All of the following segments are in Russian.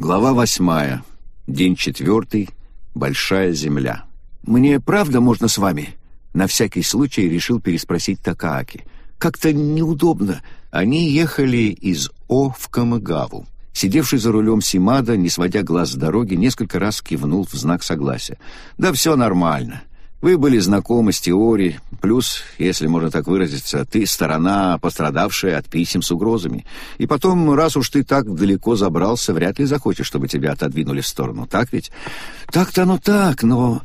Глава восьмая. День четвертый. Большая земля. «Мне правда можно с вами?» На всякий случай решил переспросить Такааки. «Как-то неудобно». Они ехали из О в Камагаву. Сидевший за рулем Симада, не сводя глаз с дороги, несколько раз кивнул в знак согласия. «Да все нормально. Вы были знакомы с теорией, плюс, если можно так выразиться, ты сторона, пострадавшая от писем с угрозами. И потом, раз уж ты так далеко забрался, вряд ли захочешь, чтобы тебя отодвинули в сторону, так ведь? Так-то оно так, но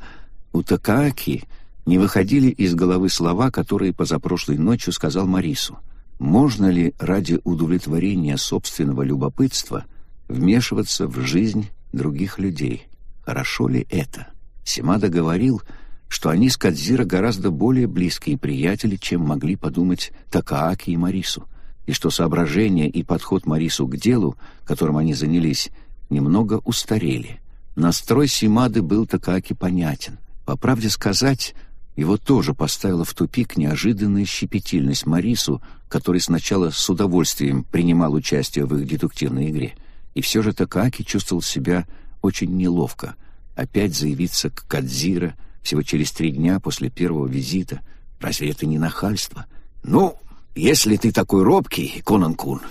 у Такаки не выходили из головы слова, которые позапрошлой ночью сказал Марису. Можно ли ради удовлетворения собственного любопытства вмешиваться в жизнь других людей? Хорошо ли это? Симада говорил что они с Кадзира гораздо более близкие приятели, чем могли подумать Такааки и Марису, и что соображения и подход Марису к делу, которым они занялись, немного устарели. Настрой Симады был Такааки понятен. По правде сказать, его тоже поставила в тупик неожиданная щепетильность Марису, который сначала с удовольствием принимал участие в их детективной игре. И все же Такааки чувствовал себя очень неловко. Опять заявиться к Кадзира, всего через три дня после первого визита. Разве это не нахальство? Ну, если ты такой робкий, Конан-кун,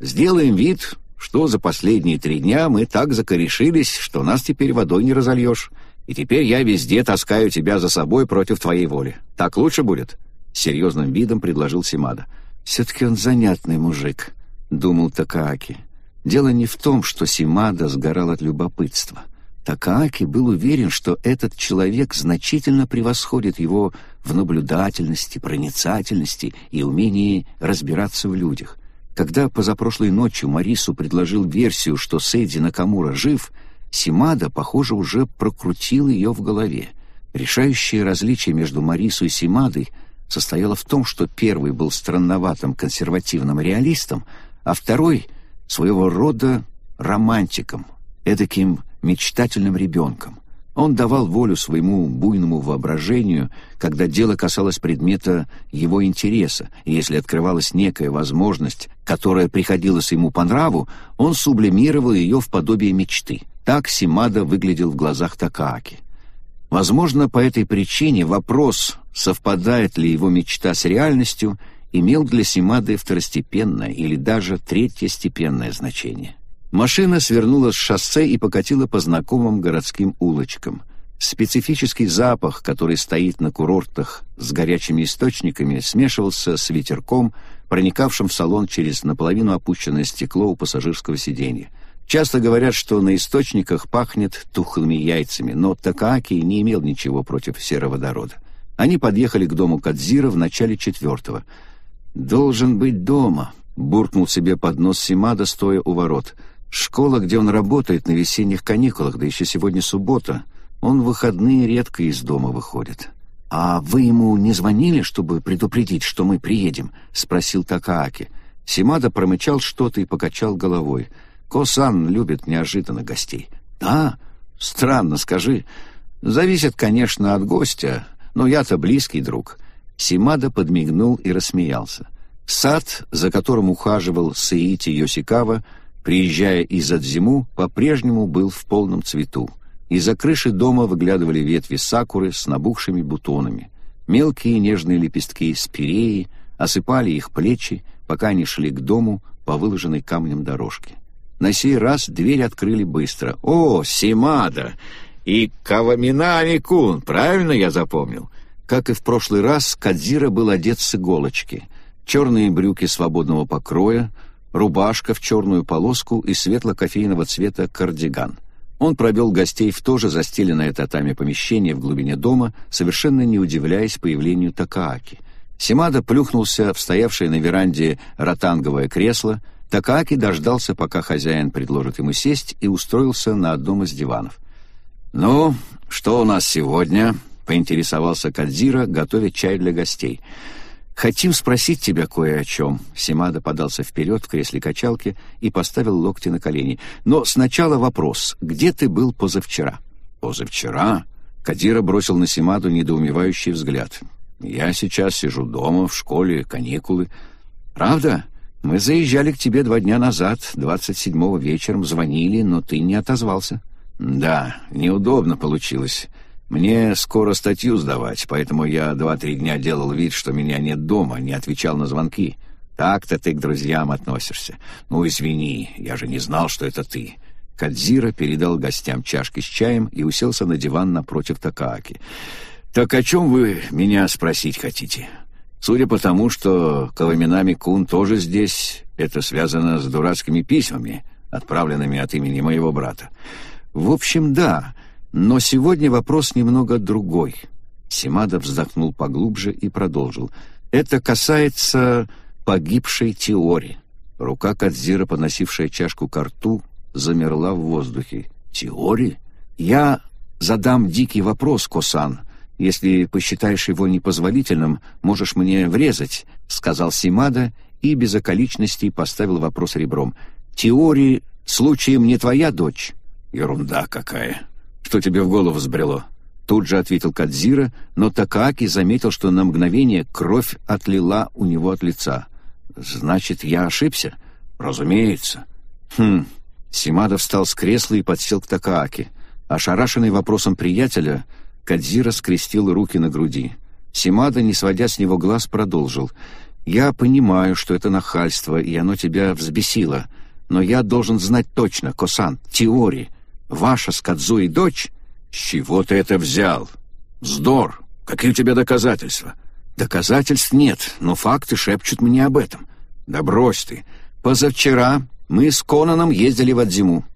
сделаем вид, что за последние три дня мы так закорешились, что нас теперь водой не разольешь. И теперь я везде таскаю тебя за собой против твоей воли. Так лучше будет?» Серьезным видом предложил Симада. «Все-таки он занятный мужик», — думал Такааки. «Дело не в том, что Симада сгорал от любопытства. Такааки был уверен, что этот человек значительно превосходит его в наблюдательности, проницательности и умении разбираться в людях. Когда позапрошлой ночью Марису предложил версию, что Сейдзи Накамура жив, Симада, похоже, уже прокрутил ее в голове. Решающее различие между Марису и Симадой состояло в том, что первый был странноватым консервативным реалистом, а второй — своего рода романтиком, эдаким мечтательным ребенком. Он давал волю своему буйному воображению, когда дело касалось предмета его интереса, и если открывалась некая возможность, которая приходилась ему по нраву, он сублимировал ее в подобие мечты. Так Симада выглядел в глазах Такааки. Возможно, по этой причине вопрос, совпадает ли его мечта с реальностью, имел для Симады второстепенное или даже третьестепенное значение. Машина свернула с шоссе и покатила по знакомым городским улочкам. Специфический запах, который стоит на курортах с горячими источниками, смешивался с ветерком, проникавшим в салон через наполовину опущенное стекло у пассажирского сиденья. Часто говорят, что на источниках пахнет тухлыми яйцами, но Такааки не имел ничего против сероводорода. Они подъехали к дому Кадзира в начале четвертого. «Должен быть дома», — буркнул себе под нос Симада, стоя у ворот — Школа, где он работает на весенних каникулах, да еще сегодня суббота. Он в выходные редко из дома выходит. «А вы ему не звонили, чтобы предупредить, что мы приедем?» — спросил Такааки. Симада промычал что-то и покачал головой. «Косан любит неожиданно гостей». «Да? Странно, скажи. Зависит, конечно, от гостя, но я-то близкий друг». Симада подмигнул и рассмеялся. Сад, за которым ухаживал Саити Йосикава, приезжая из Адзиму, по-прежнему был в полном цвету. Из-за крыши дома выглядывали ветви сакуры с набухшими бутонами. Мелкие нежные лепестки спиреи осыпали их плечи, пока они шли к дому по выложенной камнем дорожке. На сей раз дверь открыли быстро. «О, Симада! И Каваминами-кун! Правильно я запомнил?» Как и в прошлый раз, Кадзира был одет с иголочки. Черные брюки свободного покроя, рубашка в черную полоску и светло-кофейного цвета кардиган. Он провел гостей в то же застеленное татами помещение в глубине дома, совершенно не удивляясь появлению Такааки. Симада плюхнулся в стоявшее на веранде ротанговое кресло. Такааки дождался, пока хозяин предложит ему сесть, и устроился на одном из диванов. «Ну, что у нас сегодня?» — поинтересовался Кадзира, готовя чай для гостей — «Хотим спросить тебя кое о чем». Симада подался вперед в кресле качалки и поставил локти на колени. «Но сначала вопрос. Где ты был позавчера?» «Позавчера?» Кадира бросил на Симаду недоумевающий взгляд. «Я сейчас сижу дома, в школе, каникулы». «Правда? Мы заезжали к тебе два дня назад, 27-го вечером, звонили, но ты не отозвался. Да, неудобно получилось. Мне скоро статью сдавать, поэтому я два-три дня делал вид, что меня нет дома, не отвечал на звонки. Так-то ты к друзьям относишься. Ну, извини, я же не знал, что это ты. Кадзира передал гостям чашки с чаем и уселся на диван напротив Такааки. «Так о чем вы меня спросить хотите?» Судя по тому, что Каваминами Кун тоже здесь, это связано с дурацкими письмами, отправленными от имени моего брата. В общем, да, но сегодня вопрос немного другой. Симада вздохнул поглубже и продолжил. Это касается погибшей теории. Рука Кадзира, подносившая чашку к рту, замерла в воздухе. Теории? Я задам дикий вопрос, Косан, — если посчитаешь его непозволительным, можешь мне врезать», — сказал Симада и без околичностей поставил вопрос ребром. «Теории случаем не твоя дочь?» «Ерунда какая! Что тебе в голову взбрело?» Тут же ответил Кадзира, но Такааки заметил, что на мгновение кровь отлила у него от лица. «Значит, я ошибся?» «Разумеется». «Хм...» Симада встал с кресла и подсел к Такааки. Ошарашенный вопросом приятеля, Кадзира скрестил руки на груди. Симада, не сводя с него глаз, продолжил. «Я понимаю, что это нахальство, и оно тебя взбесило. Но я должен знать точно, Косан, теории. Ваша с Кадзуи дочь...» «С чего ты это взял? Вздор! Какие у тебя доказательства?» «Доказательств нет, но факты шепчут мне об этом». «Да брось ты! Позавчера мы с Конаном ездили в Адзиму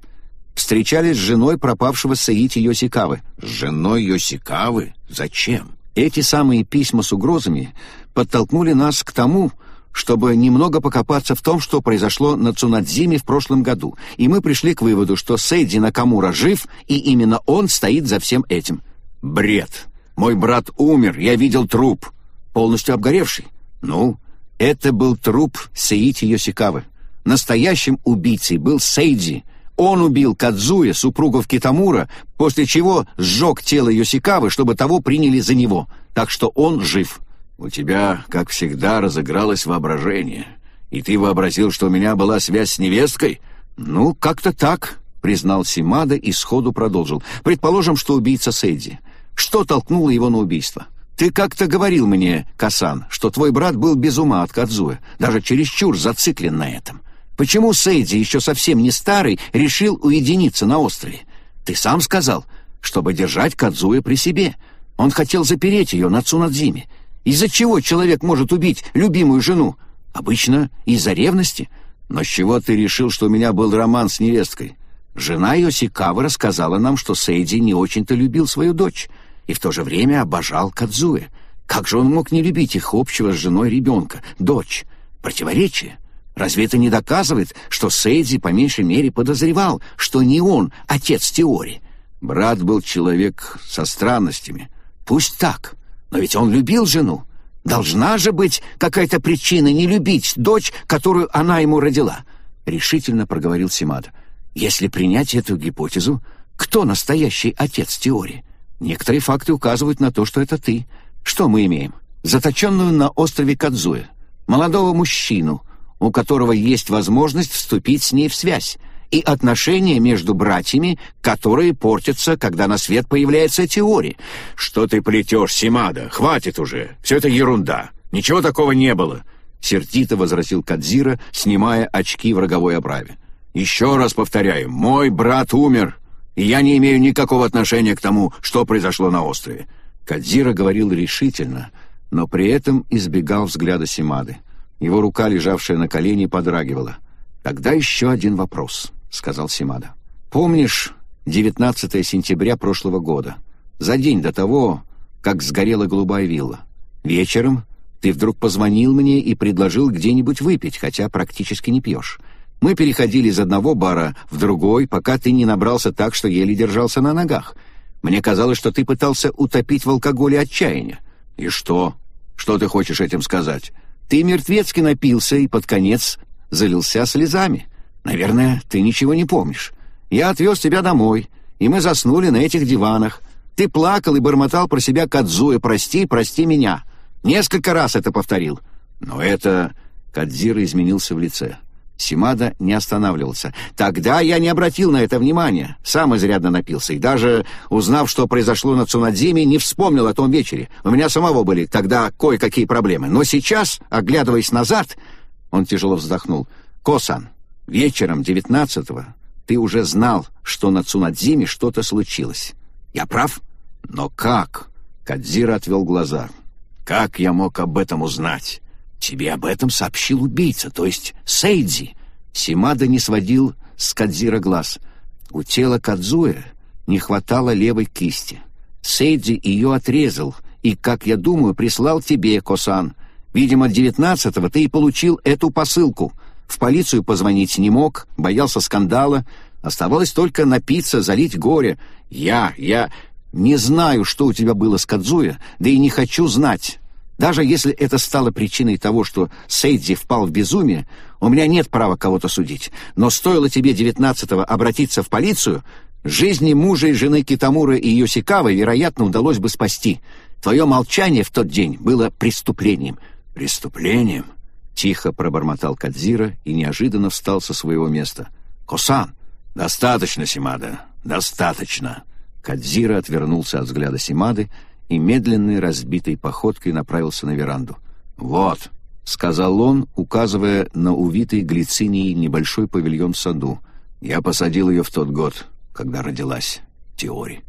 встречались с женой пропавшего Саити Йосикавы. С женой Йосикавы? Зачем? Эти самые письма с угрозами подтолкнули нас к тому, чтобы немного покопаться в том, что произошло на Цунадзиме в прошлом году, и мы пришли к выводу, что Сейди Накамура жив, и именно он стоит за всем этим. Бред. Мой брат умер, я видел труп, полностью обгоревший. Ну, это был труп Саити Йосикавы. Настоящим убийцей был Сейди, он убил Кадзуя, супругов Китамура, после чего сжег тело Йосикавы, чтобы того приняли за него. Так что он жив. У тебя, как всегда, разыгралось воображение. И ты вообразил, что у меня была связь с невесткой? Ну, как-то так, признал Симада и сходу продолжил. Предположим, что убийца Сэдди. Что толкнуло его на убийство? Ты как-то говорил мне, Касан, что твой брат был без ума от Кадзуя, даже чересчур зациклен на этом. Почему Сейдзи, еще совсем не старый, решил уединиться на острове? Ты сам сказал, чтобы держать Кадзуя при себе. Он хотел запереть ее на Цунадзиме. Из-за чего человек может убить любимую жену? Обычно из-за ревности. Но с чего ты решил, что у меня был роман с невесткой? Жена Йосикавы рассказала нам, что Сейдзи не очень-то любил свою дочь и в то же время обожал Кадзуя. Как же он мог не любить их общего с женой ребенка, дочь? Противоречие. Разве это не доказывает, что Сейдзи по меньшей мере подозревал, что не он отец теории? Брат был человек со странностями. Пусть так, но ведь он любил жену. Должна же быть какая-то причина не любить дочь, которую она ему родила, решительно проговорил Симада. Если принять эту гипотезу, кто настоящий отец теории? Некоторые факты указывают на то, что это ты. Что мы имеем? Заточенную на острове Кадзуя, молодого мужчину, у которого есть возможность вступить с ней в связь, и отношения между братьями, которые портятся, когда на свет появляется теория. «Что ты плетешь, Симада? Хватит уже! Все это ерунда! Ничего такого не было!» Сердито возразил Кадзира, снимая очки в роговой оправе. «Еще раз повторяю, мой брат умер, и я не имею никакого отношения к тому, что произошло на острове». Кадзира говорил решительно, но при этом избегал взгляда Симады. Его рука, лежавшая на колене, подрагивала. «Тогда еще один вопрос», — сказал Симада. «Помнишь 19 сентября прошлого года, за день до того, как сгорела голубая вилла? Вечером ты вдруг позвонил мне и предложил где-нибудь выпить, хотя практически не пьешь. Мы переходили из одного бара в другой, пока ты не набрался так, что еле держался на ногах. Мне казалось, что ты пытался утопить в алкоголе отчаяние. И что? Что ты хочешь этим сказать? Ты мертвецки напился и под конец залился слезами. Наверное, ты ничего не помнишь. Я отвез тебя домой, и мы заснули на этих диванах. Ты плакал и бормотал про себя Кадзуя «Прости, прости меня». Несколько раз это повторил. Но это Кадзира изменился в лице. Симада не останавливался. «Тогда я не обратил на это внимания. Сам изрядно напился. И даже, узнав, что произошло на Цунадзиме, не вспомнил о том вечере. У меня самого были тогда кое-какие проблемы. Но сейчас, оглядываясь назад...» Он тяжело вздохнул. «Косан, вечером девятнадцатого ты уже знал, что на Цунадзиме что-то случилось. Я прав?» «Но как?» Кадзира отвел глаза. «Как я мог об этом узнать?» «Тебе об этом сообщил убийца, то есть Сейдзи». Симада не сводил с Кадзира глаз. У тела Кадзуя не хватало левой кисти. Сейдзи ее отрезал и, как я думаю, прислал тебе, Косан. Видимо, девятнадцатого ты и получил эту посылку. В полицию позвонить не мог, боялся скандала. Оставалось только напиться, залить горе. Я, я не знаю, что у тебя было с Кадзуя, да и не хочу знать. Даже если это стало причиной того, что Сейдзи впал в безумие, у меня нет права кого-то судить. Но стоило тебе девятнадцатого обратиться в полицию, жизни мужа и жены Китамура и Йосикавы, вероятно, удалось бы спасти. Твое молчание в тот день было преступлением». «Преступлением?» — тихо пробормотал Кадзира и неожиданно встал со своего места. «Косан!» «Достаточно, Симада, достаточно!» Кадзира отвернулся от взгляда Симады и медленной разбитой походкой направился на веранду. «Вот», — сказал он, указывая на увитый глицинией небольшой павильон в саду. «Я посадил ее в тот год, когда родилась Теори».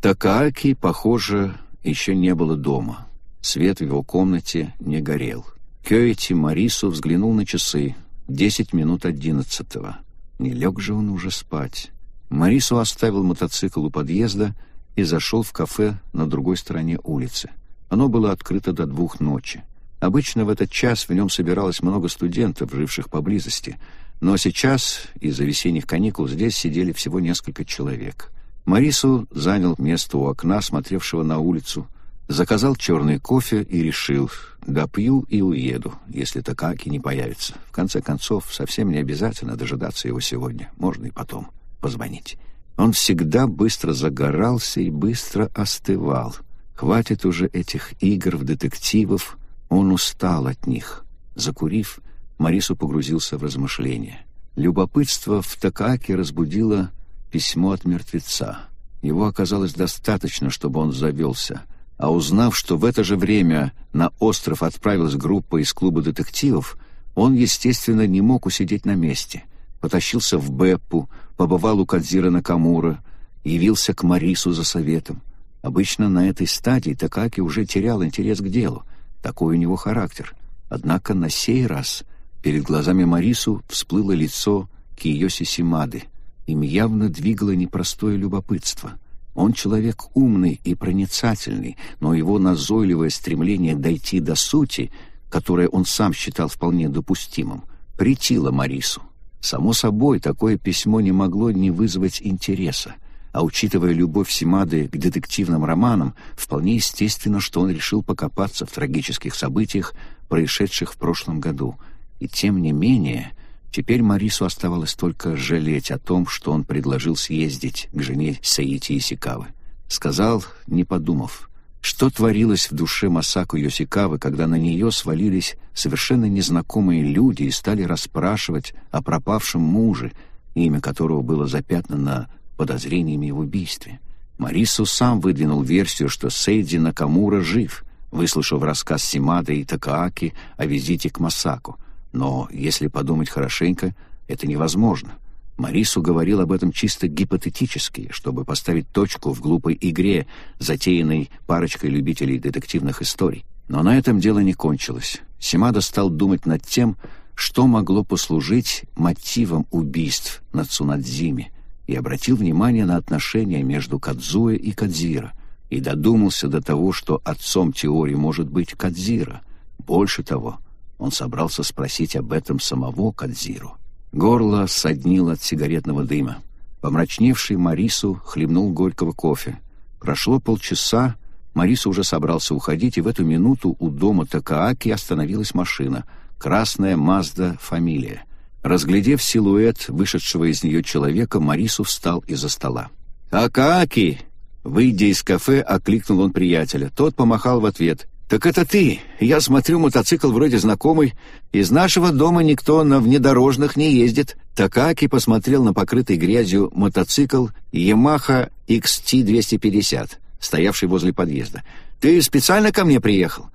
Такааки, похоже, еще не было дома. Свет в его комнате не горел. Кёити Марису взглянул на часы. Десять минут одиннадцатого. Не лег же он уже спать. Марису оставил мотоцикл у подъезда и зашел в кафе на другой стороне улицы. Оно было открыто до двух ночи. Обычно в этот час в нем собиралось много студентов, живших поблизости, но сейчас из-за весенних каникул здесь сидели всего несколько человек. Марису занял место у окна, смотревшего на улицу, заказал черный кофе и решил, допью и уеду, если Такаки не появится. В конце концов, совсем не обязательно дожидаться его сегодня, можно и потом позвонить. Он всегда быстро загорался и быстро остывал. Хватит уже этих игр в детективов, он устал от них. Закурив, Марису погрузился в размышления. Любопытство в Такаке разбудило письмо от мертвеца. Его оказалось достаточно, чтобы он завелся. А узнав, что в это же время на остров отправилась группа из клуба детективов, он, естественно, не мог усидеть на месте. Потащился в Беппу, побывал у Кадзира Накамура, явился к Марису за советом. Обычно на этой стадии Такаки уже терял интерес к делу. Такой у него характер. Однако на сей раз перед глазами Марису всплыло лицо Киоси Симады. Им явно двигало непростое любопытство. Он человек умный и проницательный, но его назойливое стремление дойти до сути, которое он сам считал вполне допустимым, претило Марису. Само собой, такое письмо не могло не вызвать интереса, а учитывая любовь Симады к детективным романам, вполне естественно, что он решил покопаться в трагических событиях, происшедших в прошлом году. И тем не менее, теперь Марису оставалось только жалеть о том, что он предложил съездить к жене Саити Исикавы. Сказал, не подумав, что творилось в душе Масаку Йосикавы, когда на нее свалились совершенно незнакомые люди и стали расспрашивать о пропавшем муже, имя которого было запятнано подозрениями в убийстве? Марису сам выдвинул версию, что Сейди Накамура жив, выслушав рассказ Симады и Такааки о визите к Масаку. Но, если подумать хорошенько, это невозможно — Марису говорил об этом чисто гипотетически, чтобы поставить точку в глупой игре, затеянной парочкой любителей детективных историй. Но на этом дело не кончилось. Симада стал думать над тем, что могло послужить мотивом убийств на Цунадзиме, и обратил внимание на отношения между Кадзуэ и Кадзира, и додумался до того, что отцом теории может быть Кадзира. Больше того, он собрался спросить об этом самого Кадзиру. Горло соднило от сигаретного дыма. Помрачневший Марису хлебнул горького кофе. Прошло полчаса, Марису уже собрался уходить, и в эту минуту у дома Такааки остановилась машина. Красная Мазда «Фамилия». Разглядев силуэт вышедшего из нее человека, Марису встал из-за стола. «Такааки!» Выйдя из кафе, окликнул он приятеля. Тот помахал в ответ. «Так это ты. Я смотрю, мотоцикл вроде знакомый. Из нашего дома никто на внедорожных не ездит». Такаки посмотрел на покрытый грязью мотоцикл Yamaha XT250, стоявший возле подъезда. «Ты специально ко мне приехал?»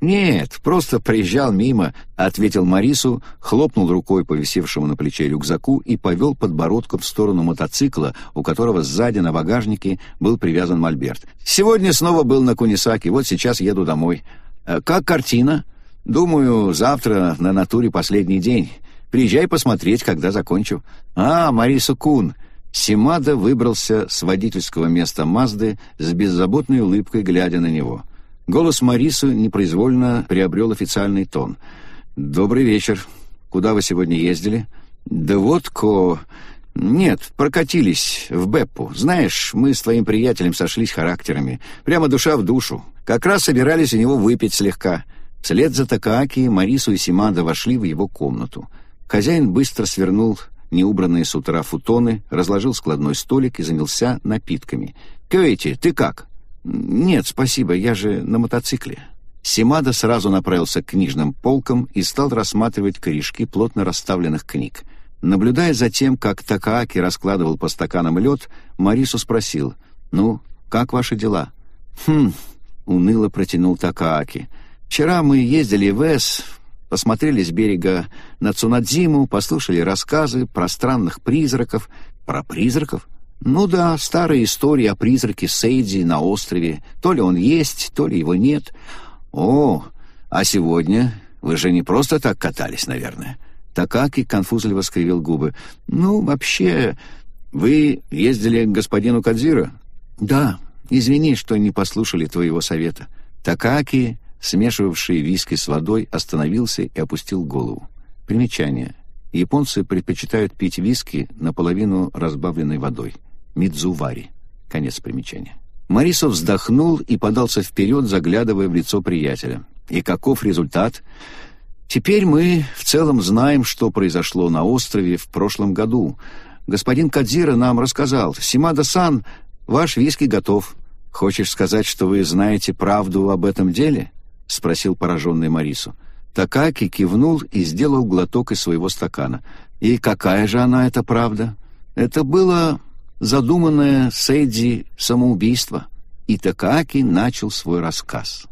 «Нет, просто приезжал мимо», — ответил Марису, хлопнул рукой по висевшему на плече рюкзаку и повел подбородком в сторону мотоцикла, у которого сзади на багажнике был привязан мольберт. «Сегодня снова был на Кунисаке, вот сейчас еду домой. Э, как картина? Думаю, завтра на натуре последний день. Приезжай посмотреть, когда закончу». «А, Марису Кун!» Симада выбрался с водительского места Мазды с беззаботной улыбкой, глядя на него — Голос Марису непроизвольно приобрел официальный тон. «Добрый вечер. Куда вы сегодня ездили?» «Да вот, ко...» «Нет, прокатились в Беппу. Знаешь, мы с твоим приятелем сошлись характерами. Прямо душа в душу. Как раз собирались у него выпить слегка». Вслед за Такааки Марису и Симада вошли в его комнату. Хозяин быстро свернул неубранные с утра футоны, разложил складной столик и занялся напитками. «Кёэти, ты как?» «Нет, спасибо, я же на мотоцикле». Симада сразу направился к книжным полкам и стал рассматривать корешки плотно расставленных книг. Наблюдая за тем, как Такааки раскладывал по стаканам лед, Марису спросил, «Ну, как ваши дела?» «Хм», — уныло протянул Такааки. «Вчера мы ездили в Эс, посмотрели с берега на Цунадзиму, послушали рассказы про странных призраков». «Про призраков?» Ну да, старая история о призраке Сейди на острове. То ли он есть, то ли его нет. О, а сегодня вы же не просто так катались, наверное. Такаки конфузливо скривил губы. Ну, вообще, вы ездили к господину Кадзиро? Да, извини, что не послушали твоего совета. Такаки, смешивавший виски с водой, остановился и опустил голову. Примечание. Японцы предпочитают пить виски наполовину разбавленной водой. Мидзувари. Конец примечания. Марисов вздохнул и подался вперед, заглядывая в лицо приятеля. И каков результат? Теперь мы в целом знаем, что произошло на острове в прошлом году. Господин Кадзира нам рассказал. Симада-сан, ваш виски готов. Хочешь сказать, что вы знаете правду об этом деле? Спросил пораженный Марису. Такаки кивнул и сделал глоток из своего стакана. И какая же она, эта правда? Это было задуманное Сэдди самоубийство, и Такааки начал свой рассказ.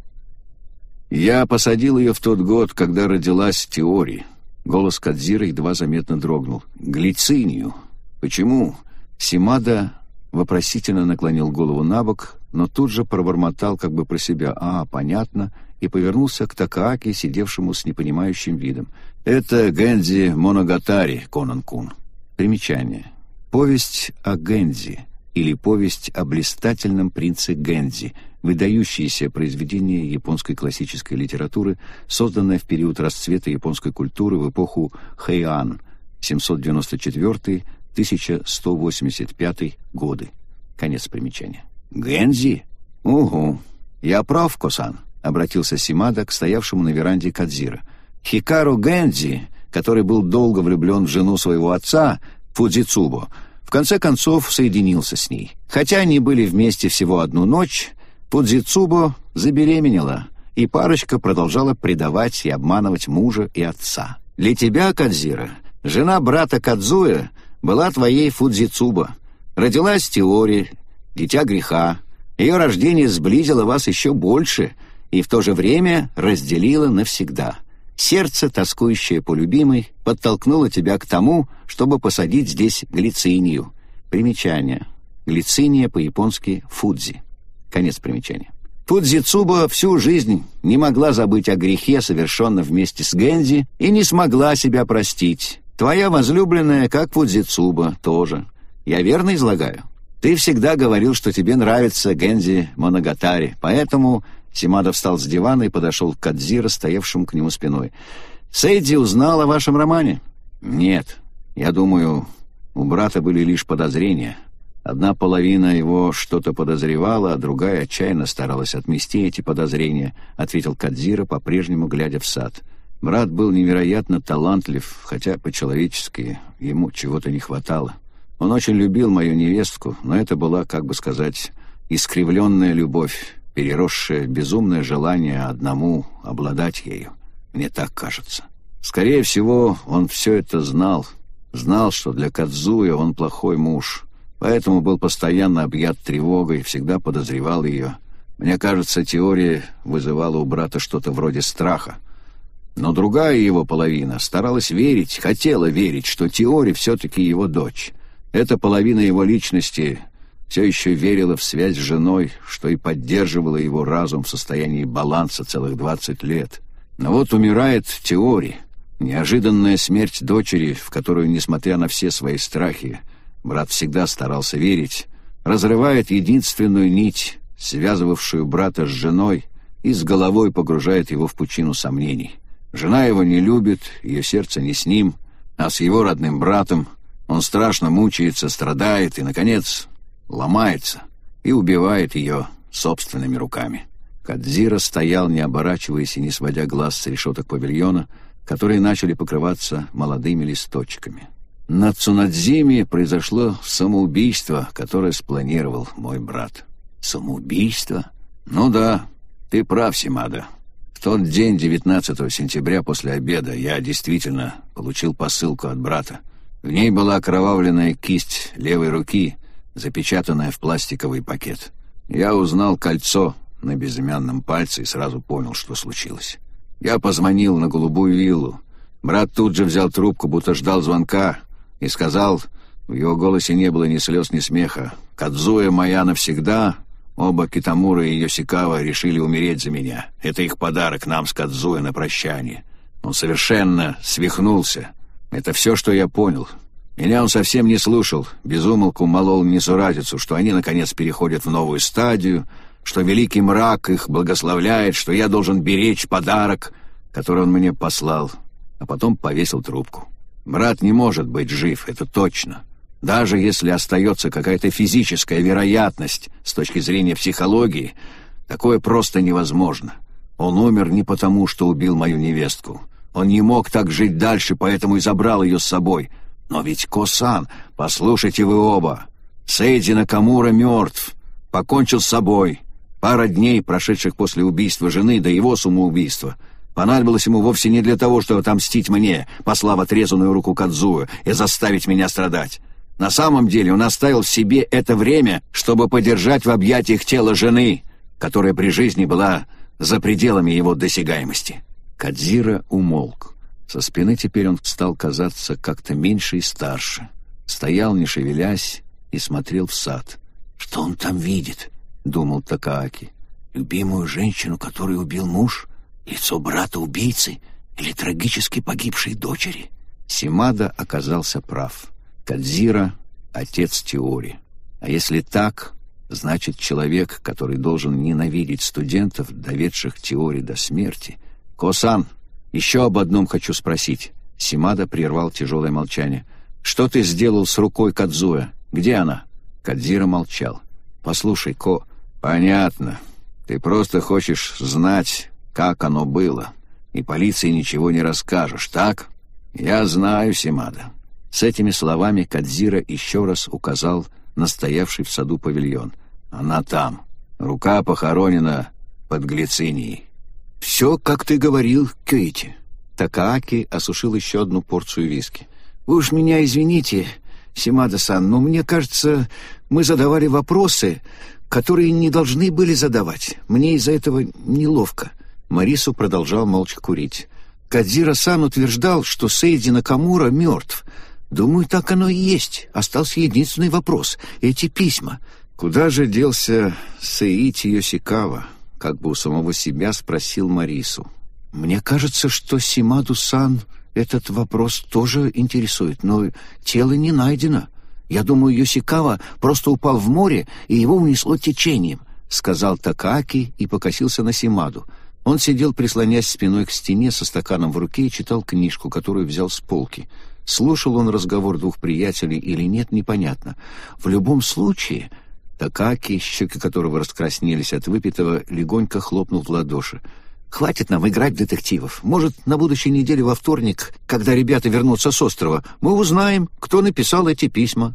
«Я посадил ее в тот год, когда родилась Теори». Голос Кадзира едва заметно дрогнул. «Глицинию. Почему?» Симада вопросительно наклонил голову на бок, но тут же пробормотал как бы про себя «А, понятно», и повернулся к Такааке, сидевшему с непонимающим видом. «Это Гэнди Моногатари, Конан-кун». Примечание. Повесть о Гэнзи или повесть о блистательном принце Гэнзи, выдающееся произведение японской классической литературы, созданное в период расцвета японской культуры в эпоху Хэйан 794-1185 годы. Конец примечания. Гэнзи? Угу. Я прав, Косан, обратился Симада к стоявшему на веранде Кадзира. Хикару Гэнзи, который был долго влюблен в жену своего отца, Фудзицубо, в конце концов соединился с ней. Хотя они были вместе всего одну ночь, Фудзицубо забеременела, и парочка продолжала предавать и обманывать мужа и отца. Для тебя, Кадзира, жена брата Кадзуя была твоей Фудзицубо. Родилась Теори, дитя греха. Ее рождение сблизило вас еще больше и в то же время разделило навсегда. Сердце, тоскующее по любимой, подтолкнуло тебя к тому, чтобы посадить здесь глицинию. Примечание. Глициния по-японски «фудзи». Конец примечания. Фудзи Цуба всю жизнь не могла забыть о грехе, совершенном вместе с Гензи, и не смогла себя простить. Твоя возлюбленная, как Фудзи Цуба, тоже. Я верно излагаю? Ты всегда говорил, что тебе нравится Гензи Моногатари, поэтому Симада встал с дивана и подошел к Кадзира, стоявшему к нему спиной. «Сейдзи узнал о вашем романе?» «Нет. Я думаю, у брата были лишь подозрения. Одна половина его что-то подозревала, а другая отчаянно старалась отмести эти подозрения», — ответил Кадзира, по-прежнему глядя в сад. «Брат был невероятно талантлив, хотя по-человечески ему чего-то не хватало. Он очень любил мою невестку, но это была, как бы сказать, искривленная любовь. Переросшее безумное желание одному обладать ею. Мне так кажется. Скорее всего, он все это знал. Знал, что для Кадзуя он плохой муж. Поэтому был постоянно объят тревогой, всегда подозревал ее. Мне кажется, теория вызывала у брата что-то вроде страха. Но другая его половина старалась верить, хотела верить, что теория все-таки его дочь. Эта половина его личности все еще верила в связь с женой, что и поддерживала его разум в состоянии баланса целых двадцать лет. Но вот умирает теория. Неожиданная смерть дочери, в которую, несмотря на все свои страхи, брат всегда старался верить, разрывает единственную нить, связывавшую брата с женой, и с головой погружает его в пучину сомнений. Жена его не любит, ее сердце не с ним, а с его родным братом. Он страшно мучается, страдает и, наконец, ломается и убивает ее собственными руками. Кадзира стоял, не оборачиваясь и не сводя глаз с решеток павильона, которые начали покрываться молодыми листочками. На Цунадзиме произошло самоубийство, которое спланировал мой брат. Самоубийство? Ну да, ты прав, Симада. В тот день, 19 сентября, после обеда, я действительно получил посылку от брата. В ней была окровавленная кисть левой руки, запечатанная в пластиковый пакет. Я узнал кольцо на безымянном пальце и сразу понял, что случилось. Я позвонил на голубую виллу. Брат тут же взял трубку, будто ждал звонка, и сказал, в его голосе не было ни слез, ни смеха, «Кадзуя моя навсегда, оба Китамура и Йосикава решили умереть за меня. Это их подарок нам с Кадзуя на прощание». Он совершенно свихнулся. Это все, что я понял. Меня он совсем не слушал, безумолку молол несуразицу, что они, наконец, переходят в новую стадию, что великий мрак их благословляет, что я должен беречь подарок, который он мне послал, а потом повесил трубку. Брат не может быть жив, это точно. Даже если остается какая-то физическая вероятность с точки зрения психологии, такое просто невозможно. Он умер не потому, что убил мою невестку. Он не мог так жить дальше, поэтому и забрал ее с собой. Но ведь Косан, послушайте вы оба, Сейди Накамура мертв, покончил с собой. Пара дней, прошедших после убийства жены до его самоубийства — Понадобилось ему вовсе не для того, чтобы отомстить мне, послав отрезанную руку Кадзую и заставить меня страдать. На самом деле он оставил в себе это время, чтобы подержать в объятиях тело жены, которая при жизни была за пределами его досягаемости. Кадзира умолк. Со спины теперь он стал казаться как-то меньше и старше. Стоял, не шевелясь, и смотрел в сад. «Что он там видит?» — думал Такааки. «Любимую женщину, которую убил муж?» Лицо брата-убийцы или трагически погибшей дочери? Симада оказался прав. Кадзира — отец теории. А если так, значит, человек, который должен ненавидеть студентов, доведших теории до смерти. «Косан, еще об одном хочу спросить». Симада прервал тяжелое молчание. «Что ты сделал с рукой Кадзуя? Где она?» Кадзира молчал. «Послушай, Ко...» «Понятно. Ты просто хочешь знать, как оно было, и полиции ничего не расскажешь, так? Я знаю, Симада». С этими словами Кадзира еще раз указал на стоявший в саду павильон. «Она там. Рука похоронена под глицинией». «Все, как ты говорил, Кейти». Такааки осушил еще одну порцию виски. «Вы уж меня извините, Симада-сан, но мне кажется, мы задавали вопросы, которые не должны были задавать. Мне из-за этого неловко». Марису продолжал молча курить. Кадзира-сан утверждал, что Сейди Накамура мертв. Думаю, так оно и есть. Остался единственный вопрос — эти письма. Куда же делся Сеити Йосикава? Как бы у самого себя спросил Марису. Мне кажется, что Симаду-сан этот вопрос тоже интересует, но тело не найдено. Я думаю, Йосикава просто упал в море, и его унесло течением, — сказал Такаки и покосился на Симаду. Он сидел, прислонясь спиной к стене со стаканом в руке и читал книжку, которую взял с полки. Слушал он разговор двух приятелей или нет, непонятно. В любом случае, Такаки, щеки которого раскраснелись от выпитого, легонько хлопнул в ладоши. «Хватит нам играть в детективов. Может, на будущей неделе во вторник, когда ребята вернутся с острова, мы узнаем, кто написал эти письма».